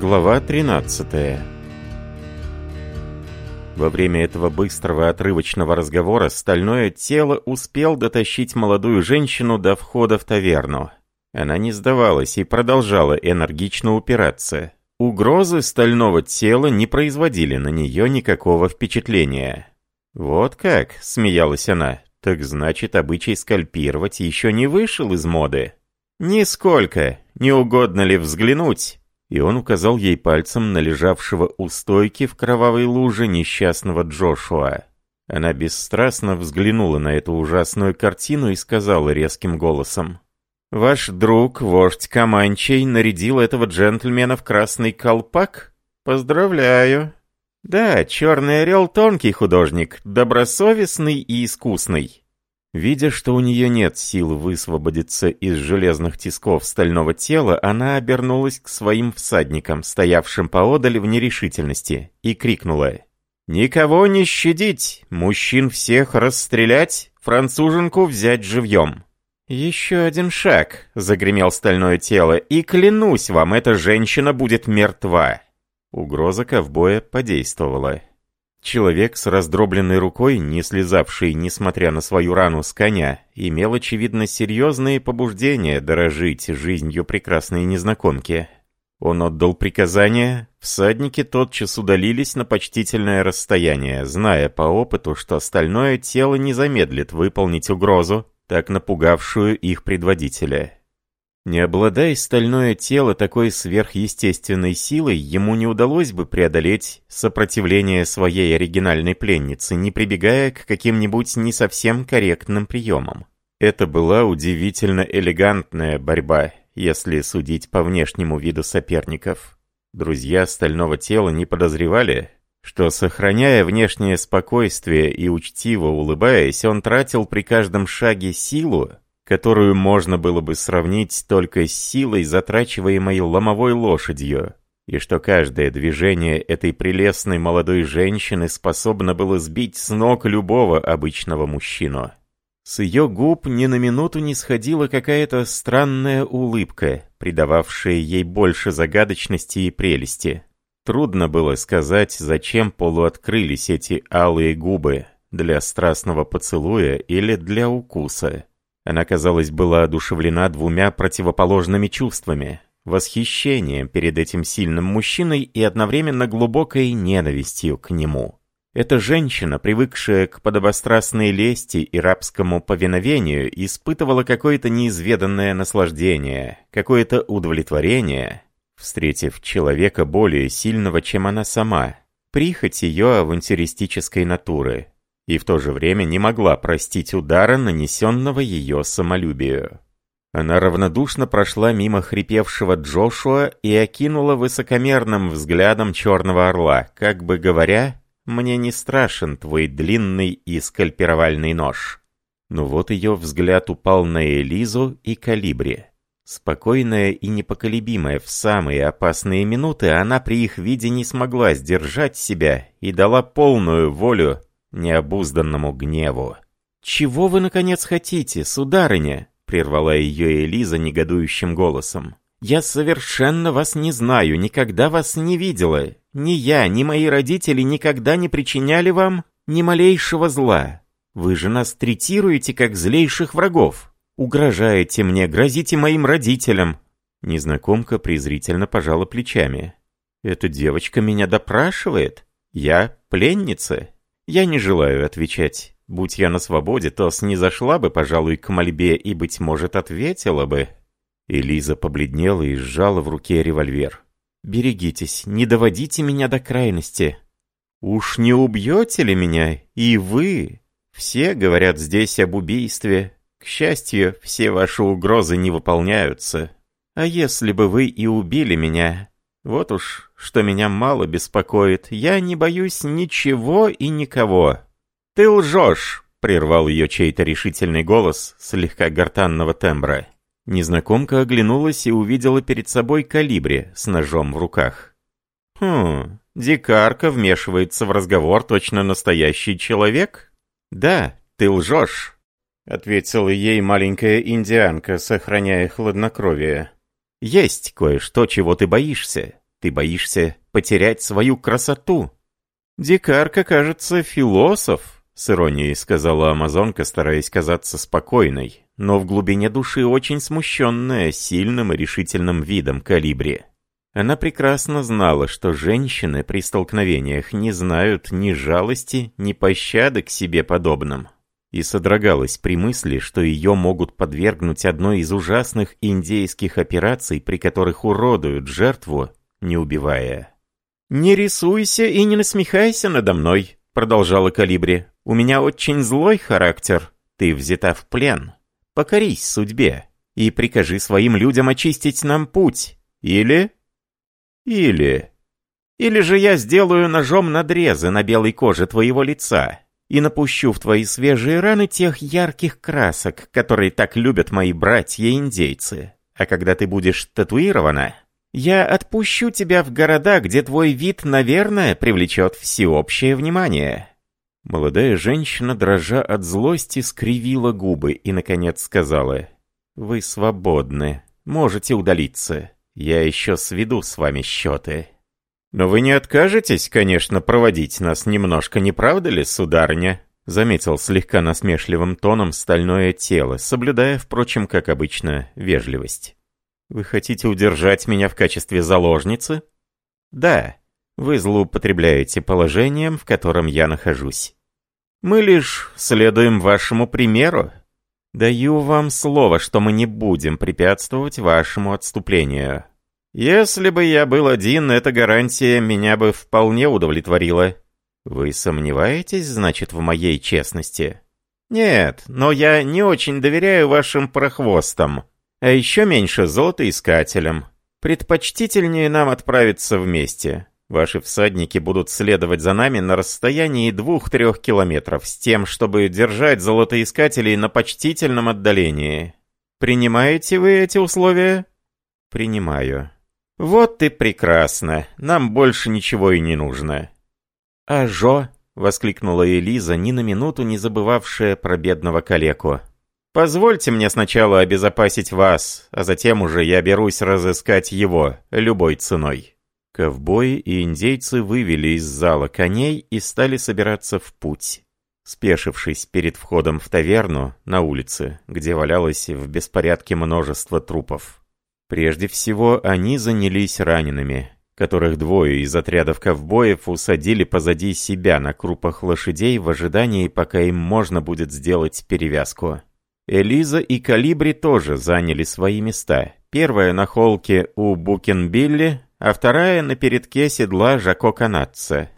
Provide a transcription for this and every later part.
Глава 13 Во время этого быстрого отрывочного разговора стальное тело успел дотащить молодую женщину до входа в таверну. Она не сдавалась и продолжала энергично упираться. Угрозы стального тела не производили на нее никакого впечатления. «Вот как?» – смеялась она. «Так значит, обычай скальпировать еще не вышел из моды?» «Нисколько. Не угодно ли взглянуть?» и он указал ей пальцем на лежавшего у стойки в кровавой луже несчастного Джошуа. Она бесстрастно взглянула на эту ужасную картину и сказала резким голосом. «Ваш друг, вождь Каманчей, нарядил этого джентльмена в красный колпак? Поздравляю!» «Да, черный орел — тонкий художник, добросовестный и искусный. Видя, что у нее нет сил высвободиться из железных тисков стального тела, она обернулась к своим всадникам, стоявшим поодаль в нерешительности, и крикнула. «Никого не щадить! Мужчин всех расстрелять, француженку взять живьем!» «Еще один шаг», — загремел стальное тело, — «и клянусь вам, эта женщина будет мертва!» Угроза ковбоя подействовала. Человек с раздробленной рукой, не слезавший, несмотря на свою рану с коня, имел, очевидно, серьезные побуждения дорожить жизнью прекрасной незнакомки. Он отдал приказание, всадники тотчас удалились на почтительное расстояние, зная по опыту, что остальное тело не замедлит выполнить угрозу, так напугавшую их предводителя. Не обладая стальное тело такой сверхъестественной силой, ему не удалось бы преодолеть сопротивление своей оригинальной пленницы, не прибегая к каким-нибудь не совсем корректным приемам. Это была удивительно элегантная борьба, если судить по внешнему виду соперников. Друзья стального тела не подозревали, что, сохраняя внешнее спокойствие и учтиво улыбаясь, он тратил при каждом шаге силу, которую можно было бы сравнить только с силой, затрачиваемой ломовой лошадью, и что каждое движение этой прелестной молодой женщины способно было сбить с ног любого обычного мужчину. С ее губ ни на минуту не сходила какая-то странная улыбка, придававшая ей больше загадочности и прелести. Трудно было сказать, зачем полуоткрылись эти алые губы, для страстного поцелуя или для укуса. Она, казалось, была одушевлена двумя противоположными чувствами. Восхищением перед этим сильным мужчиной и одновременно глубокой ненавистью к нему. Эта женщина, привыкшая к подобострастной лести и рабскому повиновению, испытывала какое-то неизведанное наслаждение, какое-то удовлетворение, встретив человека более сильного, чем она сама, прихоть ее авантюристической натуры, и в то же время не могла простить удара, нанесенного ее самолюбию. Она равнодушно прошла мимо хрипевшего Джошуа и окинула высокомерным взглядом черного орла, как бы говоря, «Мне не страшен твой длинный и скальпировальный нож». Но вот ее взгляд упал на Элизу и Калибри. Спокойная и непоколебимая в самые опасные минуты, она при их виде не смогла сдержать себя и дала полную волю необузданному гневу. «Чего вы, наконец, хотите, сударыня?» — прервала ее Элиза негодующим голосом. «Я совершенно вас не знаю, никогда вас не видела. Ни я, ни мои родители никогда не причиняли вам ни малейшего зла. Вы же нас третируете как злейших врагов. Угрожаете мне, грозите моим родителям». Незнакомка презрительно пожала плечами. «Эта девочка меня допрашивает? Я пленница?» Я не желаю отвечать. Будь я на свободе, то снизошла бы, пожалуй, к мольбе и, быть может, ответила бы. Элиза побледнела и сжала в руке револьвер. «Берегитесь, не доводите меня до крайности». «Уж не убьете ли меня? И вы?» «Все говорят здесь об убийстве. К счастью, все ваши угрозы не выполняются. А если бы вы и убили меня, вот уж, что меня мало беспокоит. Я не боюсь ничего и никого. «Ты лжешь!» — прервал ее чей-то решительный голос, слегка гортанного тембра. Незнакомка оглянулась и увидела перед собой калибри с ножом в руках. «Хм, дикарка вмешивается в разговор точно настоящий человек?» «Да, ты лжешь!» — ответила ей маленькая индианка, сохраняя хладнокровие. Есть кое-что, чего ты боишься. Ты боишься потерять свою красоту. Дикарка, кажется, философ, с иронией сказала амазонка, стараясь казаться спокойной, но в глубине души очень смущенная сильным и решительным видом калибри. Она прекрасно знала, что женщины при столкновениях не знают ни жалости, ни пощады к себе подобным и содрогалась при мысли, что ее могут подвергнуть одной из ужасных индейских операций, при которых уродуют жертву, не убивая. «Не рисуйся и не насмехайся надо мной», — продолжала Калибри. «У меня очень злой характер. Ты взята в плен. Покорись судьбе и прикажи своим людям очистить нам путь. Или... Или... Или же я сделаю ножом надрезы на белой коже твоего лица, и напущу в твои свежие раны тех ярких красок, которые так любят мои братья-индейцы. А когда ты будешь татуирована, я отпущу тебя в города, где твой вид, наверное, привлечет всеобщее внимание». Молодая женщина, дрожа от злости, скривила губы и, наконец, сказала, «Вы свободны, можете удалиться. Я еще сведу с вами счеты». «Но вы не откажетесь, конечно, проводить нас немножко, не правда ли, сударыня?» Заметил слегка насмешливым тоном стальное тело, соблюдая, впрочем, как обычно, вежливость. «Вы хотите удержать меня в качестве заложницы?» «Да, вы злоупотребляете положением, в котором я нахожусь. Мы лишь следуем вашему примеру. Даю вам слово, что мы не будем препятствовать вашему отступлению, если бы я был один, эта гарантия меня бы вполне удовлетворила. Вы сомневаетесь, значит, в моей честности? Нет, но я не очень доверяю вашим прохвостам, а еще меньше золотоискателям. Предпочтительнее нам отправиться вместе. Ваши всадники будут следовать за нами на расстоянии двух-трех километров с тем, чтобы держать золотоискателей на почтительном отдалении. Принимаете вы эти условия? Принимаю. «Вот и прекрасно. Нам больше ничего и не нужно». «А Жо?» — воскликнула Элиза, ни на минуту не забывавшая про бедного калеку. «Позвольте мне сначала обезопасить вас, а затем уже я берусь разыскать его, любой ценой». Ковбои и индейцы вывели из зала коней и стали собираться в путь. Спешившись перед входом в таверну на улице, где валялось в беспорядке множество трупов. Прежде всего, они занялись ранеными, которых двое из отрядов ковбоев усадили позади себя на крупах лошадей в ожидании, пока им можно будет сделать перевязку. Элиза и Калибри тоже заняли свои места. Первая на холке у Букенбилли, а вторая на передке седла Жако Канадца.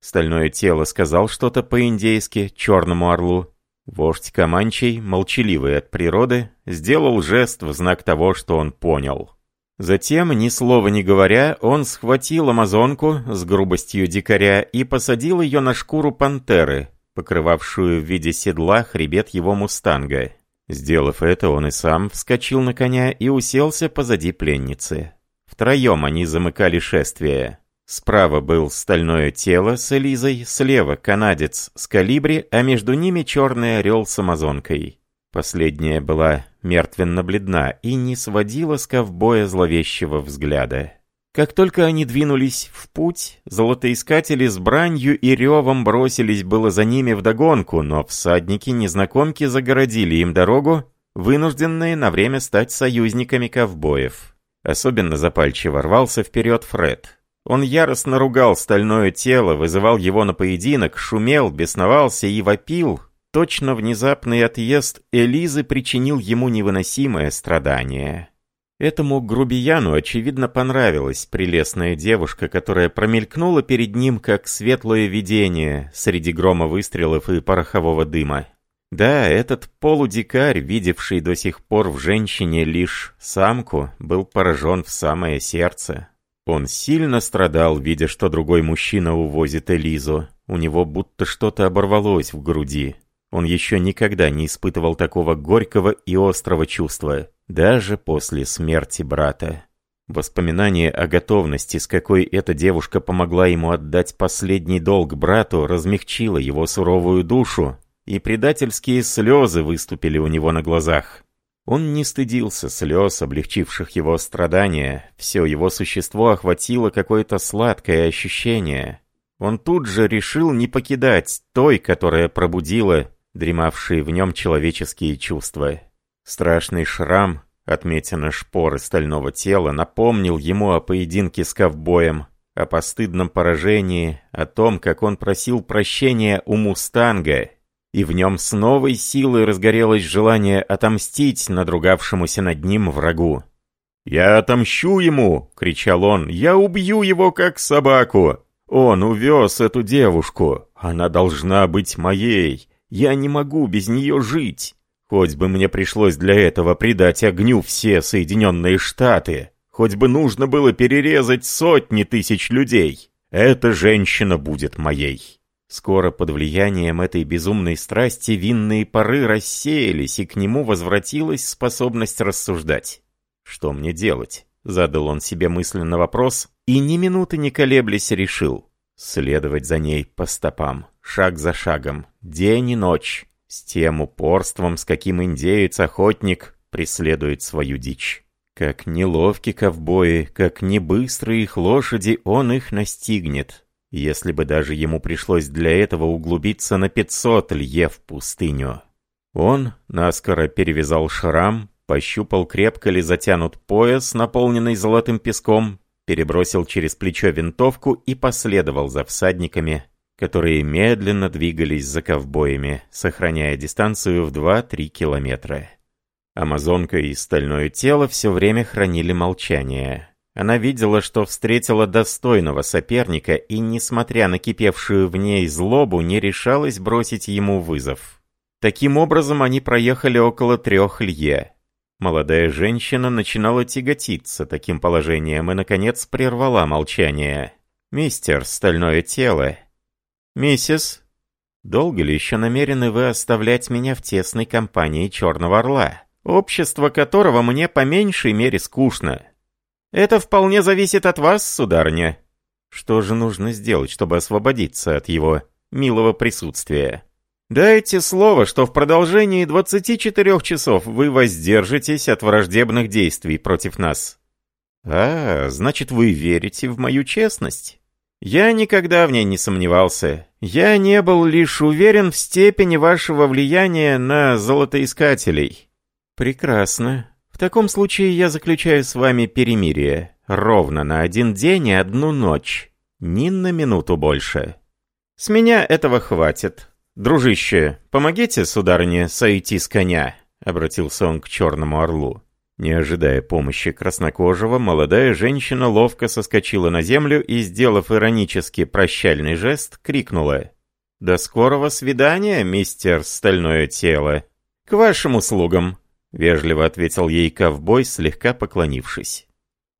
Стальное тело сказал что-то по-индейски черному орлу, Вождь Каманчей, молчаливый от природы, сделал жест в знак того, что он понял. Затем, ни слова не говоря, он схватил амазонку с грубостью дикаря и посадил ее на шкуру пантеры, покрывавшую в виде седла хребет его мустанга. Сделав это, он и сам вскочил на коня и уселся позади пленницы. Втроем они замыкали шествие. Справа был стальное тело с Элизой, слева канадец с калибри, а между ними черный орел с амазонкой. Последняя была мертвенно-бледна и не сводила с ковбоя зловещего взгляда. Как только они двинулись в путь, золотоискатели с бранью и ревом бросились было за ними вдогонку, но всадники-незнакомки загородили им дорогу, вынужденные на время стать союзниками ковбоев. Особенно запальчиво рвался вперед Фред. Он яростно ругал стальное тело, вызывал его на поединок, шумел, бесновался и вопил. Точно внезапный отъезд Элизы причинил ему невыносимое страдание. Этому грубияну, очевидно, понравилась прелестная девушка, которая промелькнула перед ним, как светлое видение среди грома выстрелов и порохового дыма. Да, этот полудикарь, видевший до сих пор в женщине лишь самку, был поражен в самое сердце. Он сильно страдал, видя, что другой мужчина увозит Элизу. У него будто что-то оборвалось в груди. Он еще никогда не испытывал такого горького и острого чувства, даже после смерти брата. Воспоминание о готовности, с какой эта девушка помогла ему отдать последний долг брату, размягчило его суровую душу, и предательские слезы выступили у него на глазах. Он не стыдился слез, облегчивших его страдания. Все его существо охватило какое-то сладкое ощущение. Он тут же решил не покидать той, которая пробудила дремавшие в нем человеческие чувства. Страшный шрам, отметина шпоры стального тела, напомнил ему о поединке с ковбоем, о постыдном поражении, о том, как он просил прощения у мустанга и в нем с новой силой разгорелось желание отомстить надругавшемуся над ним врагу. «Я отомщу ему!» — кричал он. «Я убью его, как собаку! Он увез эту девушку! Она должна быть моей! Я не могу без нее жить! Хоть бы мне пришлось для этого придать огню все Соединенные Штаты! Хоть бы нужно было перерезать сотни тысяч людей! Эта женщина будет моей!» Скоро под влиянием этой безумной страсти винные поры рассеялись, и к нему возвратилась способность рассуждать. «Что мне делать?» — задал он себе мысленно вопрос, и ни минуты не колеблясь решил. Следовать за ней по стопам, шаг за шагом, день и ночь, с тем упорством, с каким индеец-охотник преследует свою дичь. Как неловки ковбои, как не быстры их лошади, он их настигнет если бы даже ему пришлось для этого углубиться на 500 лье в пустыню. Он наскоро перевязал шрам, пощупал, крепко ли затянут пояс, наполненный золотым песком, перебросил через плечо винтовку и последовал за всадниками, которые медленно двигались за ковбоями, сохраняя дистанцию в 2-3 километра. Амазонка и стальное тело все время хранили молчание. Она видела, что встретила достойного соперника и, несмотря на кипевшую в ней злобу, не решалась бросить ему вызов. Таким образом, они проехали около трех лье. Молодая женщина начинала тяготиться таким положением и, наконец, прервала молчание. «Мистер, стальное тело!» «Миссис, долго ли еще намерены вы оставлять меня в тесной компании Черного Орла, общество которого мне по меньшей мере скучно?» «Это вполне зависит от вас, сударыня». «Что же нужно сделать, чтобы освободиться от его милого присутствия?» «Дайте слово, что в продолжении 24 часов вы воздержитесь от враждебных действий против нас». «А, значит, вы верите в мою честность?» «Я никогда в ней не сомневался. Я не был лишь уверен в степени вашего влияния на золотоискателей». «Прекрасно. В таком случае я заключаю с вами перемирие. Ровно на один день и одну ночь. Ни на минуту больше. С меня этого хватит. Дружище, помогите, сударыне, сойти с коня», — обратился он к черному орлу. Не ожидая помощи краснокожего, молодая женщина ловко соскочила на землю и, сделав иронически прощальный жест, крикнула. «До скорого свидания, мистер Стальное Тело! К вашим услугам!» — вежливо ответил ей ковбой, слегка поклонившись.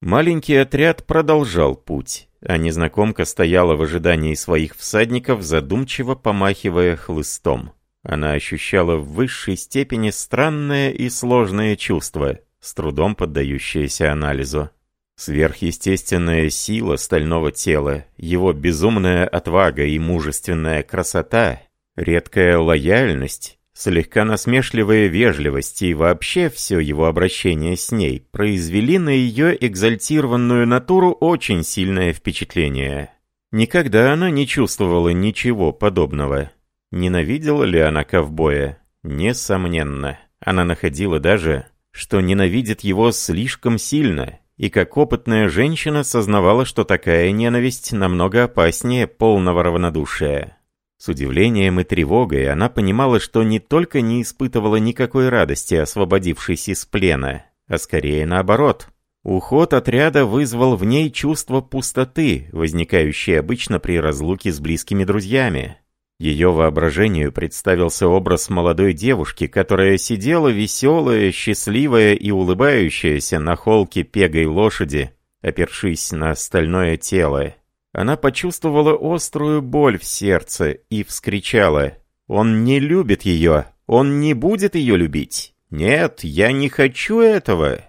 Маленький отряд продолжал путь, а незнакомка стояла в ожидании своих всадников, задумчиво помахивая хлыстом. Она ощущала в высшей степени странное и сложное чувство, с трудом поддающееся анализу. Сверхъестественная сила стального тела, его безумная отвага и мужественная красота, редкая лояльность, слегка насмешливая вежливость и вообще все его обращение с ней произвели на ее экзальтированную натуру очень сильное впечатление. Никогда она не чувствовала ничего подобного. Ненавидела ли она ковбоя? Несомненно. Она находила даже, что ненавидит его слишком сильно, и как опытная женщина сознавала, что такая ненависть намного опаснее полного равнодушия. С удивлением и тревогой она понимала, что не только не испытывала никакой радости, освободившись из плена, а скорее наоборот. Уход отряда вызвал в ней чувство пустоты, возникающее обычно при разлуке с близкими друзьями. Ее воображению представился образ молодой девушки, которая сидела веселая, счастливая и улыбающаяся на холке пегой лошади, опершись на стальное тело. Она почувствовала острую боль в сердце и вскричала. «Он не любит ее! Он не будет ее любить! Нет, я не хочу этого!»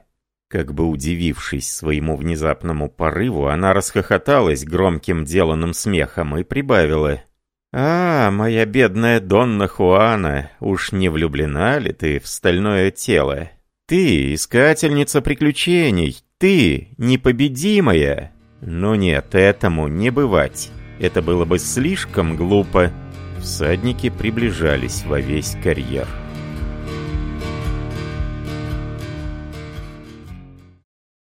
Как бы удивившись своему внезапному порыву, она расхохоталась громким деланным смехом и прибавила. «А, моя бедная Донна Хуана, уж не влюблена ли ты в стальное тело? Ты, искательница приключений, ты, непобедимая!» Но нет, этому не бывать. Это было бы слишком глупо. Всадники приближались во весь карьер.